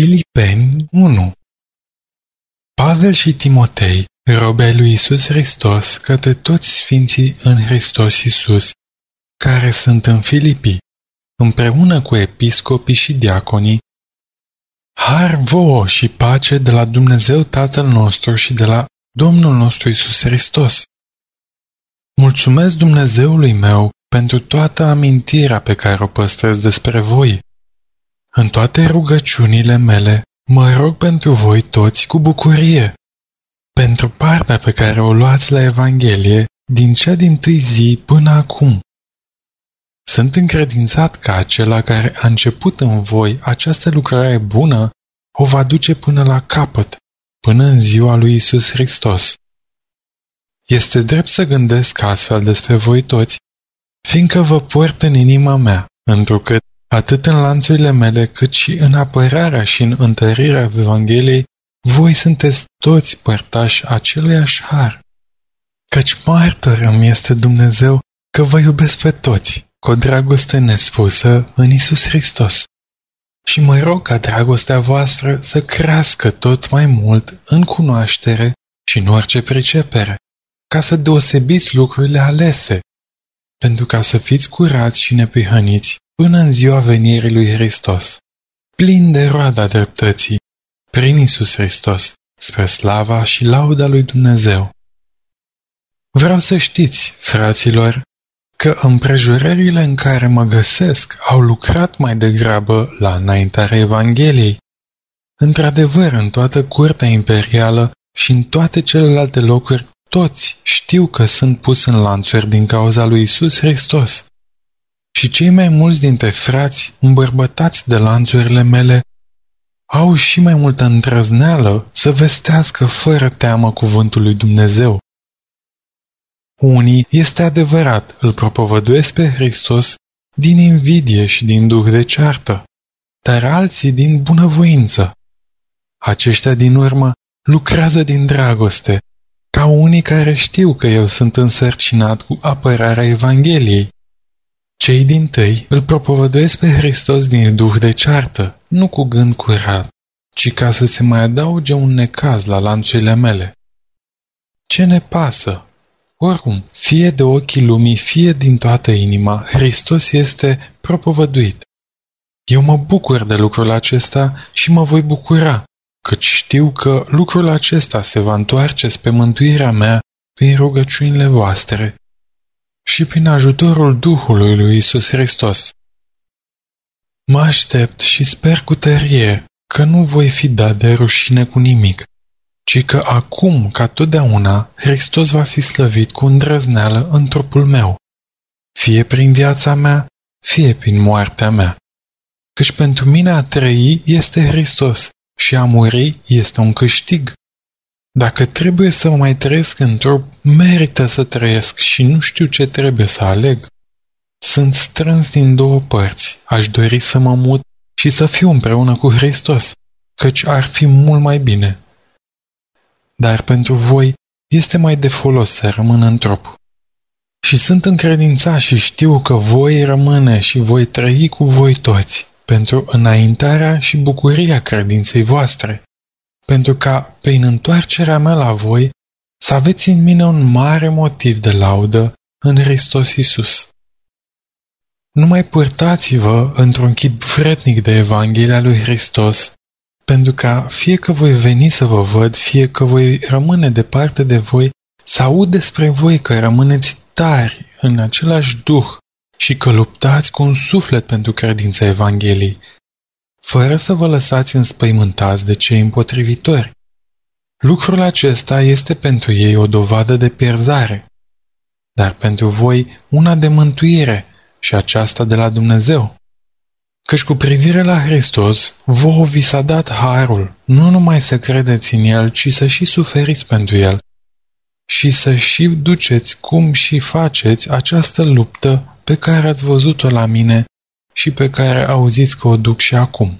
Filipeni 1 Pavel și Timotei, robe lui Isus Hristos, către toți sfinții în Hristos Isus, care sunt în Filipii, împreună cu episcopii și diaconii, har vouă și pace de la Dumnezeu Tatăl nostru și de la Domnul nostru Isus Hristos. Mulțumesc Dumnezeului meu pentru toată amintirea pe care o păstrez despre voi. În toate rugăciunile mele mă rog pentru voi toți cu bucurie, pentru partea pe care o luați la Evanghelie din cea din tâi zi până acum. Sunt încredințat că acela care a început în voi această lucrare bună o va duce până la capăt, până în ziua lui Isus Hristos. Este drept să gândesc astfel despre voi toți, fiindcă vă port în inima mea, întrucât atât în lanțurile mele cât și în apărarea și în întărirea Evangheliei, voi sunteți toți părtași aceluiași har. Căci martor îmi este Dumnezeu că vă iubesc pe toți, cu o dragoste nespusă în Isus Hristos. Și mă rog ca dragostea voastră să crească tot mai mult în cunoaștere și în orice pricepere, ca să deosebiți lucrurile alese, pentru ca să fiți curați și nepihăniți până în ziua venirii lui Hristos, plin de roada dreptății, prin Isus Hristos, spre slava și lauda lui Dumnezeu. Vreau să știți, fraților, că împrejurările în care mă găsesc au lucrat mai degrabă la înaintarea Evangheliei. Într-adevăr, în toată curtea imperială și în toate celelalte locuri, toți știu că sunt pus în lanțuri din cauza lui Isus Hristos. Și cei mai mulți dintre frați, îmbărbătați de lanțurile mele, au și mai multă îndrăzneală să vestească fără teamă cuvântul lui Dumnezeu. Unii, este adevărat, îl propovăduiesc pe Hristos din invidie și din duh de ceartă, dar alții din bunăvoință. Aceștia din urmă lucrează din dragoste, ca unii care știu că eu sunt însărcinat cu apărarea Evangheliei. Cei din tâi îl propovăduiesc pe Hristos din duh de ceartă, nu cu gând curat, ci ca să se mai adauge un necaz la lanțurile mele. Ce ne pasă? Oricum, fie de ochii lumii, fie din toată inima, Hristos este propovăduit. Eu mă bucur de lucrul acesta și mă voi bucura, căci știu că lucrul acesta se va întoarce spre mântuirea mea prin rugăciunile voastre și prin ajutorul Duhului lui Isus Hristos. Mă aștept și sper cu tărie că nu voi fi dat de rușine cu nimic, ci că acum, ca totdeauna, Hristos va fi slăvit cu îndrăzneală în trupul meu, fie prin viața mea, fie prin moartea mea. Căci pentru mine a trăi este Hristos și a muri este un câștig. Dacă trebuie să mai trăiesc în trup, merită să trăiesc și nu știu ce trebuie să aleg. Sunt strâns din două părți. Aș dori să mă mut și să fiu împreună cu Hristos, căci ar fi mult mai bine. Dar pentru voi este mai de folos să rămân în trup. Și sunt încredințat și știu că voi rămâne și voi trăi cu voi toți, pentru înaintarea și bucuria credinței voastre pentru ca, prin întoarcerea mea la voi, să aveți în mine un mare motiv de laudă în Hristos Isus. Nu mai purtați-vă într-un chip vrednic de Evanghelia lui Hristos, pentru ca fie că voi veni să vă văd, fie că voi rămâne departe de voi, să aud despre voi că rămâneți tari în același duh și că luptați cu un suflet pentru credința Evangheliei, fără să vă lăsați înspăimântați de cei împotrivitori. Lucrul acesta este pentru ei o dovadă de pierzare, dar pentru voi una de mântuire și aceasta de la Dumnezeu. Căci cu privire la Hristos, vouă vi s-a dat harul, nu numai să credeți în El, ci să și suferiți pentru El și să și duceți cum și faceți această luptă pe care ați văzut-o la mine și pe care auziți că o duc și acum.